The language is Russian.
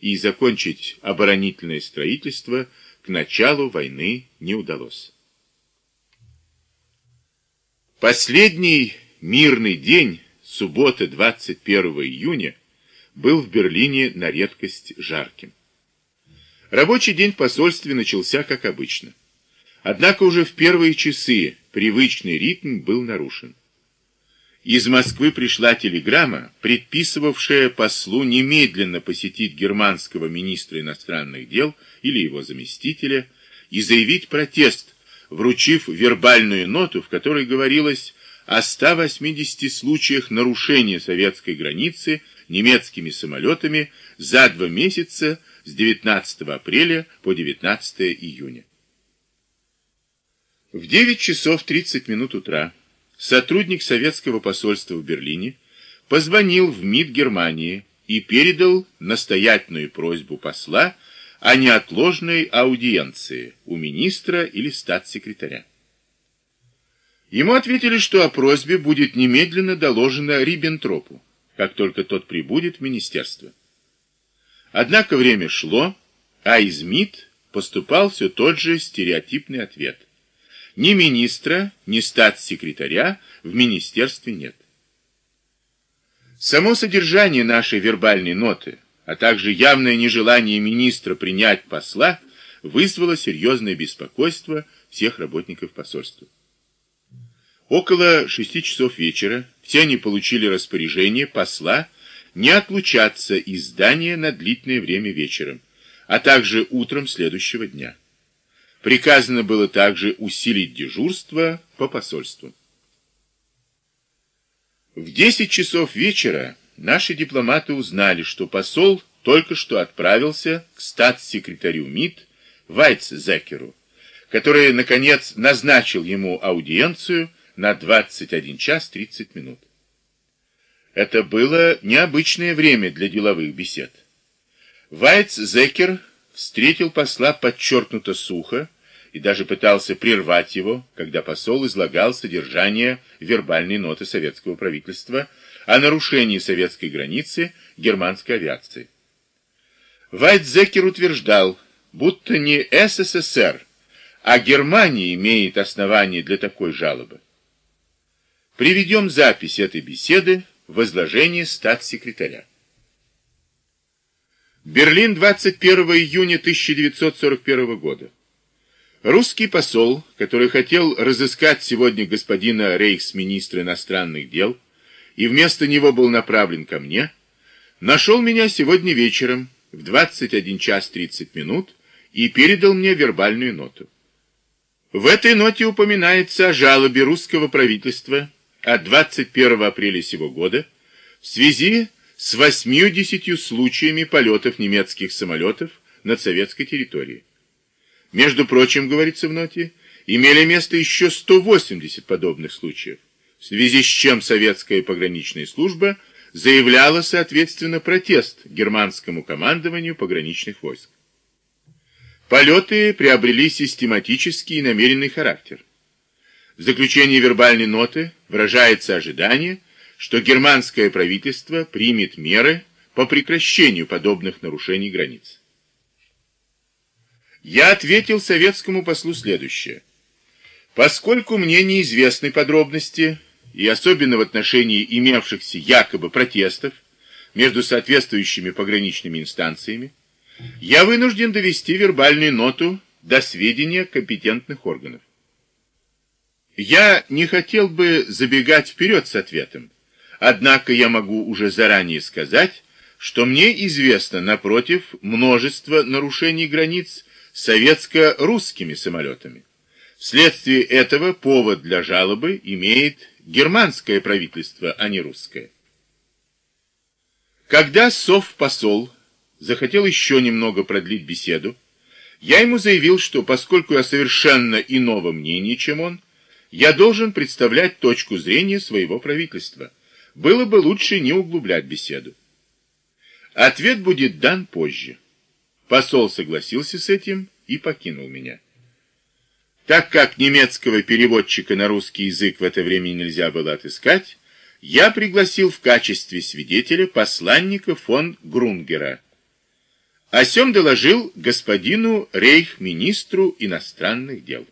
и закончить оборонительное строительство к началу войны не удалось. Последний мирный день, суббота 21 июня, был в Берлине на редкость жарким. Рабочий день в посольстве начался как обычно. Однако уже в первые часы привычный ритм был нарушен. Из Москвы пришла телеграмма, предписывавшая послу немедленно посетить германского министра иностранных дел или его заместителя и заявить протест, вручив вербальную ноту, в которой говорилось о 180 случаях нарушения советской границы немецкими самолетами за два месяца с 19 апреля по 19 июня. В 9 часов 30 минут утра сотрудник советского посольства в Берлине позвонил в МИД Германии и передал настоятельную просьбу посла о неотложной аудиенции у министра или статс-секретаря. Ему ответили, что о просьбе будет немедленно доложено Риббентропу, как только тот прибудет в министерство. Однако время шло, а из МИД поступал все тот же стереотипный ответ – ни министра, ни статс-секретаря в министерстве нет. Само содержание нашей вербальной ноты, а также явное нежелание министра принять посла, вызвало серьезное беспокойство всех работников посольства. Около шести часов вечера все они получили распоряжение посла не отлучаться из здания на длительное время вечером, а также утром следующего дня. Приказано было также усилить дежурство по посольству. В 10 часов вечера наши дипломаты узнали, что посол только что отправился к статс-секретарю МИД Вайцзекеру, который, наконец, назначил ему аудиенцию на 21 час 30 минут. Это было необычное время для деловых бесед. Вайцзекер встретил посла подчеркнуто сухо и даже пытался прервать его, когда посол излагал содержание вербальной ноты советского правительства о нарушении советской границы германской авиации. Вайтзекер утверждал, будто не СССР, а Германия имеет основания для такой жалобы. Приведем запись этой беседы в изложении статс-секретаря. Берлин, 21 июня 1941 года. Русский посол, который хотел разыскать сегодня господина рейхсминистра иностранных дел и вместо него был направлен ко мне, нашел меня сегодня вечером в 21 час 30 минут и передал мне вербальную ноту. В этой ноте упоминается о жалобе русского правительства от 21 апреля сего года в связи с 80 случаями полетов немецких самолетов над советской территорией. Между прочим, говорится в ноте, имели место еще 180 подобных случаев, в связи с чем советская пограничная служба заявляла, соответственно, протест германскому командованию пограничных войск. Полеты приобрели систематический и намеренный характер. В заключении вербальной ноты выражается ожидание, что германское правительство примет меры по прекращению подобных нарушений границ. Я ответил советскому послу следующее. Поскольку мне неизвестны подробности, и особенно в отношении имевшихся якобы протестов между соответствующими пограничными инстанциями, я вынужден довести вербальную ноту до сведения компетентных органов. Я не хотел бы забегать вперед с ответом, Однако я могу уже заранее сказать, что мне известно, напротив, множество нарушений границ советско-русскими самолетами. Вследствие этого повод для жалобы имеет германское правительство, а не русское. Когда Сов-посол захотел еще немного продлить беседу, я ему заявил, что поскольку я совершенно иного мнения, чем он, я должен представлять точку зрения своего правительства – было бы лучше не углублять беседу. Ответ будет дан позже. Посол согласился с этим и покинул меня. Так как немецкого переводчика на русский язык в это время нельзя было отыскать, я пригласил в качестве свидетеля посланника фон Грунгера, О сем доложил господину рейхминистру иностранных дел.